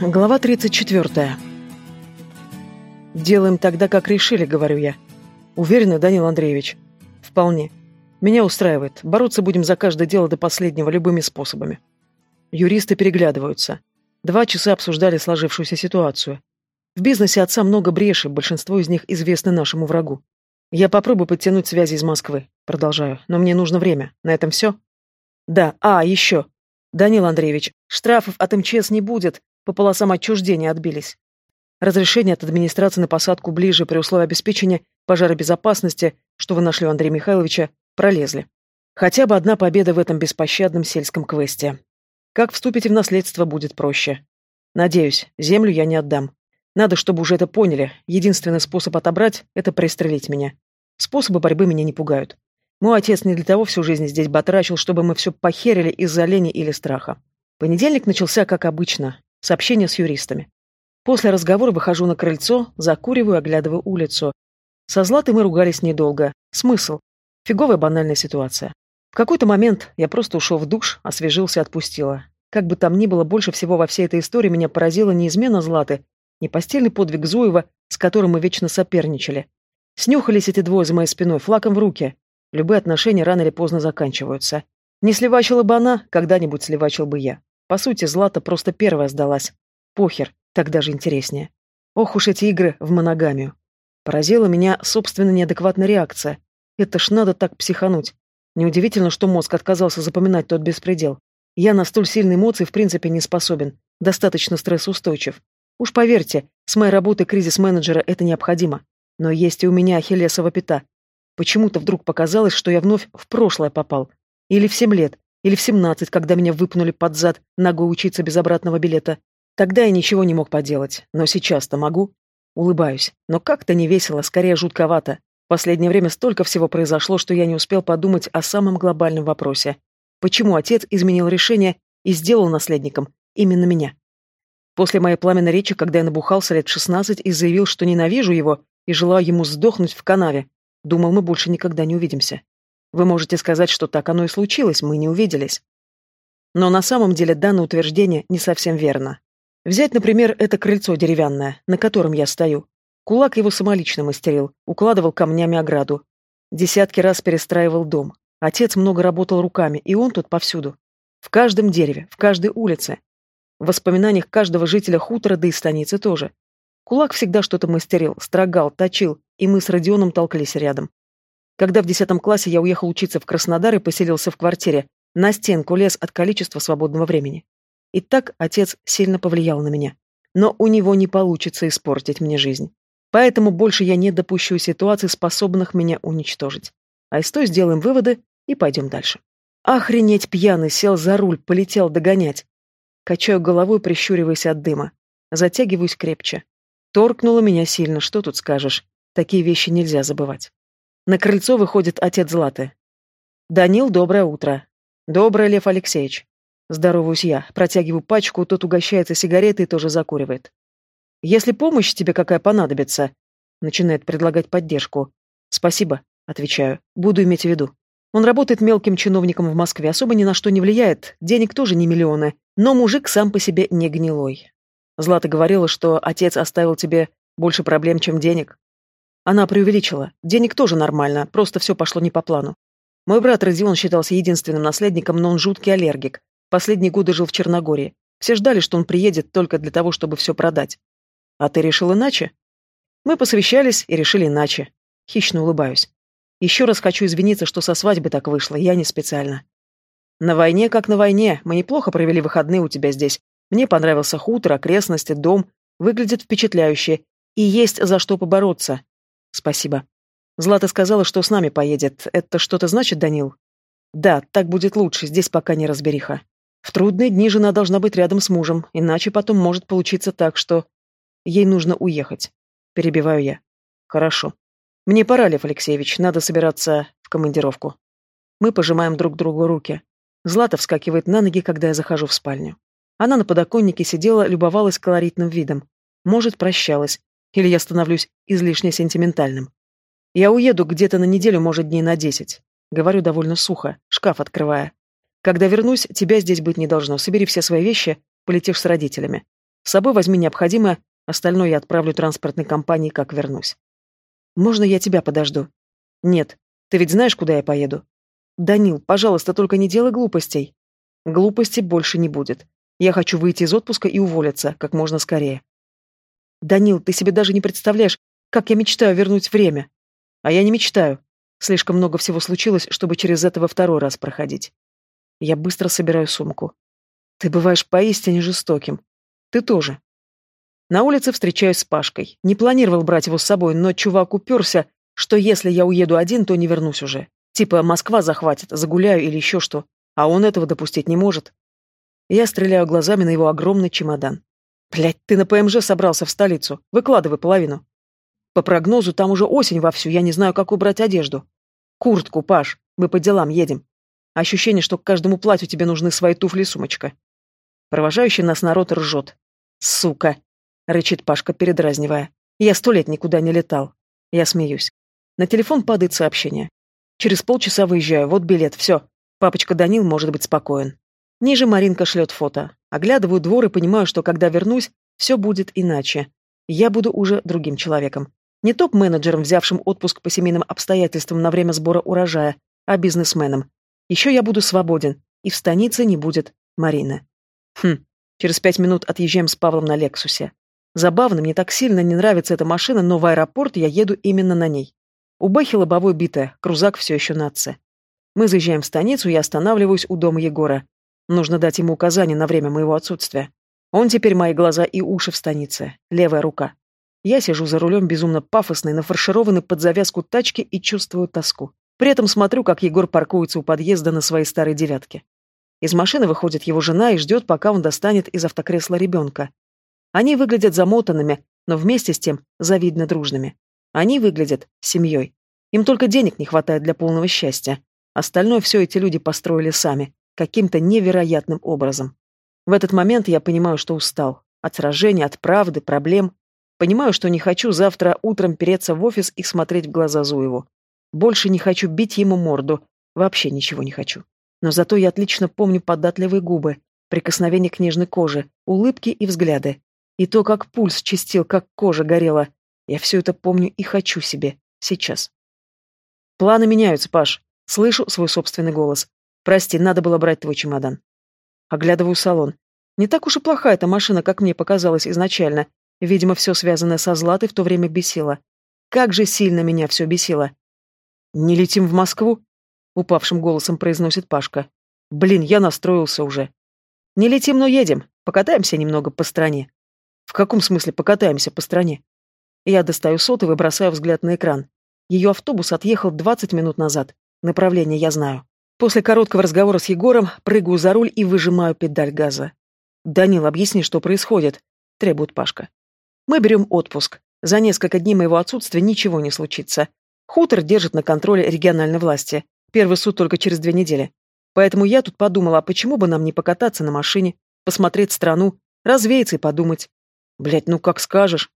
Глава 34. «Делаем тогда, как решили», — говорю я. Уверена, Данил Андреевич? Вполне. Меня устраивает. Бороться будем за каждое дело до последнего любыми способами. Юристы переглядываются. Два часа обсуждали сложившуюся ситуацию. В бизнесе отца много брешей, большинство из них известны нашему врагу. Я попробую подтянуть связи из Москвы. Продолжаю. Но мне нужно время. На этом все? Да. А, еще. Данил Андреевич, штрафов от МЧС не будет. По полосам отчуждения отбились. Разрешение от администрации на посадку ближе при условии обеспечения пожаробезопасности, что вы нашли у Андрея Михайловича, пролезли. Хотя бы одна победа в этом беспощадном сельском квесте. Как вступите в наследство, будет проще. Надеюсь, землю я не отдам. Надо, чтобы уже это поняли. Единственный способ отобрать — это пристрелить меня. Способы борьбы меня не пугают. Мой отец не для того всю жизнь здесь батрачил, чтобы мы все похерили из-за лени или страха. Понедельник начался как обычно. Сообщение с юристами. После разговора выхожу на крыльцо, закуриваю, оглядываю улицу. Со Златой мы ругались недолго. Смысл? Фиговая банальная ситуация. В какой-то момент я просто ушел в душ, освежился, отпустила. Как бы там ни было, больше всего во всей этой истории меня поразила не измена Златы, не постельный подвиг Зуева, с которым мы вечно соперничали. Снюхались эти двое за моей спиной, флаком в руки. Любые отношения рано или поздно заканчиваются. Не сливачила бы она, когда-нибудь сливачил бы я. По сути, Злата просто первая сдалась. Похер, так даже интереснее. Ох уж эти игры в моногамию. Поразила меня собственно неадекватная реакция. Это ж надо так психануть. Неудивительно, что мозг отказался запоминать тот беспредел. Я на столь сильные эмоции в принципе не способен, достаточно стрессоустойчив. Уж поверьте, с моей работы кризис-менеджера это необходимо. Но есть и у меня ахиллесова пята. Почему-то вдруг показалось, что я вновь в прошлое попал. Или в семь лет, или в семнадцать, когда меня выпнули под зад, ногой учиться без обратного билета. Тогда я ничего не мог поделать, но сейчас-то могу. Улыбаюсь, но как-то не весело, скорее жутковато. В последнее время столько всего произошло, что я не успел подумать о самом глобальном вопросе. Почему отец изменил решение и сделал наследником именно меня? После моей пламенной речи, когда я набухался лет шестнадцать и заявил, что ненавижу его и желаю ему сдохнуть в канаве, думал, мы больше никогда не увидимся. Вы можете сказать, что так оно и случилось, мы не увиделись. Но на самом деле данное утверждение не совсем верно. Взять, например, это крыльцо деревянное, на котором я стою. Кулак его самолично мастерил, укладывал камнями ограду. Десятки раз перестраивал дом. Отец много работал руками, и он тут повсюду. В каждом дереве, в каждой улице. В воспоминаниях каждого жителя хутора, да и станицы тоже. Кулак всегда что-то мастерил, строгал, точил, и мы с Родионом толкались рядом. Когда в десятом классе я уехал учиться в Краснодар и поселился в квартире, на стенку лез от количества свободного времени. И так отец сильно повлиял на меня. Но у него не получится испортить мне жизнь. Поэтому больше я не допущу ситуаций, способных меня уничтожить. А из той сделаем выводы и пойдем дальше. Охренеть пьяный, сел за руль, полетел догонять. Качаю головой, прищуриваясь от дыма. Затягиваюсь крепче. Торкнуло меня сильно, что тут скажешь. Такие вещи нельзя забывать. На крыльцо выходит отец Златы. «Данил, доброе утро». «Доброе, Лев Алексеевич». Здороваюсь я, протягиваю пачку, тот угощается сигаретой и тоже закуривает. «Если помощь тебе какая понадобится», начинает предлагать поддержку. «Спасибо», отвечаю, буду иметь в виду. Он работает мелким чиновником в Москве, особо ни на что не влияет, денег тоже не миллионы, но мужик сам по себе не гнилой. Злата говорила, что отец оставил тебе больше проблем, чем денег. Она преувеличила. Денег тоже нормально, просто все пошло не по плану. Мой брат Родион считался единственным наследником, но он жуткий аллергик. Последние годы жил в Черногории. Все ждали, что он приедет только для того, чтобы все продать. А ты решил иначе? Мы посвящались и решили иначе. Хищно улыбаюсь. Еще раз хочу извиниться, что со свадьбы так вышло, я не специально. На войне как на войне, мы неплохо провели выходные у тебя здесь. Мне понравился хутор, окрестности, дом. Выглядит впечатляюще. И есть за что побороться. Спасибо. Злата сказала, что с нами поедет. Это что-то значит, Данил? Да, так будет лучше, здесь пока не разбериха. В трудные дни жена должна быть рядом с мужем, иначе потом может получиться так, что... Ей нужно уехать. Перебиваю я. Хорошо. Мне пора, Лев Алексеевич, надо собираться в командировку. Мы пожимаем друг другу руки. Злата вскакивает на ноги, когда я захожу в спальню. Она на подоконнике сидела, любовалась колоритным видом. Может, прощалась. Или я становлюсь излишне сентиментальным. Я уеду где-то на неделю, может, дней на десять. Говорю довольно сухо, шкаф открывая. Когда вернусь, тебя здесь быть не должно. Собери все свои вещи, полетишь с родителями. С собой возьми необходимое, остальное я отправлю транспортной компании, как вернусь. Можно я тебя подожду? Нет. Ты ведь знаешь, куда я поеду? Данил, пожалуйста, только не делай глупостей. Глупостей больше не будет. Я хочу выйти из отпуска и уволиться как можно скорее. Данил, ты себе даже не представляешь, как я мечтаю вернуть время. А я не мечтаю. Слишком много всего случилось, чтобы через это во второй раз проходить. Я быстро собираю сумку. Ты бываешь поистине жестоким. Ты тоже. На улице встречаюсь с Пашкой. Не планировал брать его с собой, но чувак уперся, что если я уеду один, то не вернусь уже. Типа Москва захватит, загуляю или еще что. А он этого допустить не может. Я стреляю глазами на его огромный чемодан. Блять, ты на ПМЖ собрался в столицу. Выкладывай половину. По прогнозу, там уже осень вовсю, я не знаю, как убрать одежду. Куртку, Паш, мы по делам едем. Ощущение, что к каждому платью тебе нужны свои туфли и сумочка. Провожающий нас народ ржет. Сука! Рычит Пашка, передразнивая. Я сто лет никуда не летал. Я смеюсь. На телефон падает сообщение. Через полчаса выезжаю, вот билет, все. Папочка Данил может быть спокоен. Ниже Маринка шлет фото. Оглядываю двор и понимаю, что когда вернусь, все будет иначе. Я буду уже другим человеком. Не топ-менеджером, взявшим отпуск по семейным обстоятельствам на время сбора урожая, а бизнесменом. Еще я буду свободен, и в станице не будет Марины. Хм, через пять минут отъезжаем с Павлом на Лексусе. Забавно, мне так сильно не нравится эта машина, но в аэропорт я еду именно на ней. У Бэхи лобовой битая, крузак все еще нация. Мы заезжаем в станицу, я останавливаюсь у дома Егора. Нужно дать ему указания на время моего отсутствия. Он теперь мои глаза и уши в станице, левая рука. Я сижу за рулем безумно пафосный, нафаршированный под завязку тачки и чувствую тоску. При этом смотрю, как Егор паркуется у подъезда на своей старой девятке. Из машины выходит его жена и ждет, пока он достанет из автокресла ребенка. Они выглядят замотанными, но вместе с тем завидно дружными. Они выглядят семьей. Им только денег не хватает для полного счастья. Остальное все эти люди построили сами каким-то невероятным образом. В этот момент я понимаю, что устал. От сражений, от правды, проблем. Понимаю, что не хочу завтра утром переться в офис и смотреть в глаза Зуеву. Больше не хочу бить ему морду. Вообще ничего не хочу. Но зато я отлично помню податливые губы, прикосновение к нежной коже, улыбки и взгляды. И то, как пульс чистил, как кожа горела. Я все это помню и хочу себе. Сейчас. Планы меняются, Паш. Слышу свой собственный голос. Прости, надо было брать твой чемодан. Оглядываю салон. Не так уж и плохая эта машина, как мне показалось изначально. Видимо, все связанное со Златой в то время бесило. Как же сильно меня все бесило. «Не летим в Москву?» — упавшим голосом произносит Пашка. «Блин, я настроился уже». «Не летим, но едем. Покатаемся немного по стране». «В каком смысле покатаемся по стране?» Я достаю сотовый бросаю взгляд на экран. Ее автобус отъехал 20 минут назад. Направление я знаю. После короткого разговора с Егором прыгаю за руль и выжимаю педаль газа. «Данил, объясни, что происходит», — требует Пашка. «Мы берем отпуск. За несколько дней моего отсутствия ничего не случится. Хутор держит на контроле региональной власти. Первый суд только через две недели. Поэтому я тут подумала, а почему бы нам не покататься на машине, посмотреть страну, развеяться и подумать. Блять, ну как скажешь.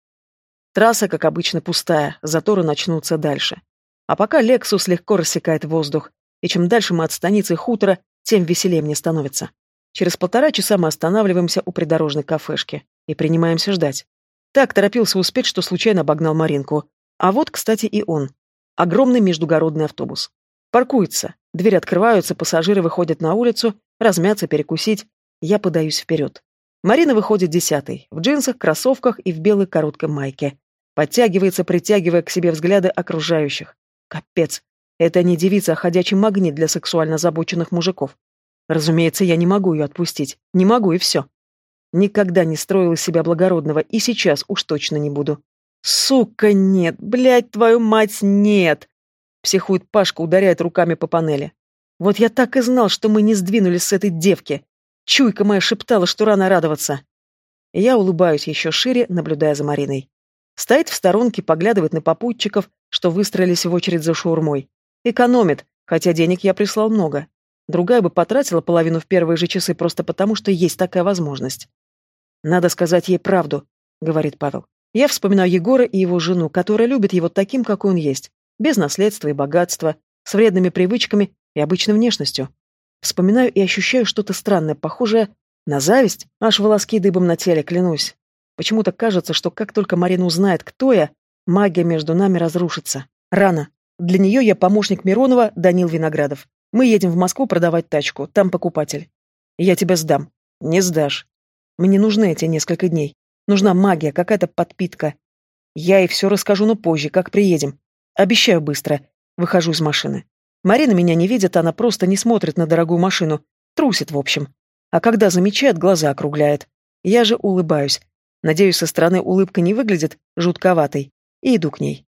Трасса, как обычно, пустая, заторы начнутся дальше. А пока Лексус легко рассекает воздух, и чем дальше мы от станицы хутора, тем веселее мне становится. Через полтора часа мы останавливаемся у придорожной кафешки и принимаемся ждать. Так торопился успеть, что случайно обогнал Маринку. А вот, кстати, и он. Огромный междугородный автобус. Паркуется, двери открываются, пассажиры выходят на улицу, размяться, перекусить. Я подаюсь вперед. Марина выходит десятой, в джинсах, кроссовках и в белой короткой майке. Подтягивается, притягивая к себе взгляды окружающих. Капец, это не девица, а ходячий магнит для сексуально озабоченных мужиков. Разумеется, я не могу ее отпустить. Не могу, и все. Никогда не строил из себя благородного, и сейчас уж точно не буду. Сука, нет, блядь, твою мать, нет! Психует Пашка, ударяет руками по панели. Вот я так и знал, что мы не сдвинулись с этой девки. Чуйка моя шептала, что рано радоваться. Я улыбаюсь еще шире, наблюдая за Мариной. Стоит в сторонке, поглядывает на попутчиков, что выстроились в очередь за шаурмой. Экономит, хотя денег я прислал много. Другая бы потратила половину в первые же часы просто потому, что есть такая возможность. «Надо сказать ей правду», — говорит Павел. «Я вспоминаю Егора и его жену, которая любит его таким, какой он есть, без наследства и богатства, с вредными привычками и обычной внешностью. Вспоминаю и ощущаю что-то странное, похожее На зависть? Аж волоски дыбом на теле, клянусь. Почему-то кажется, что как только Марина узнает, кто я, магия между нами разрушится. Рано. Для нее я помощник Миронова, Данил Виноградов. Мы едем в Москву продавать тачку, там покупатель. Я тебя сдам. Не сдашь. Мне нужны эти несколько дней. Нужна магия, какая-то подпитка. Я ей все расскажу, но позже, как приедем. Обещаю быстро. Выхожу из машины. Марина меня не видит, она просто не смотрит на дорогую машину. Трусит, в общем. А когда замечает, глаза округляет. Я же улыбаюсь. Надеюсь, со стороны улыбка не выглядит жутковатой. И иду к ней.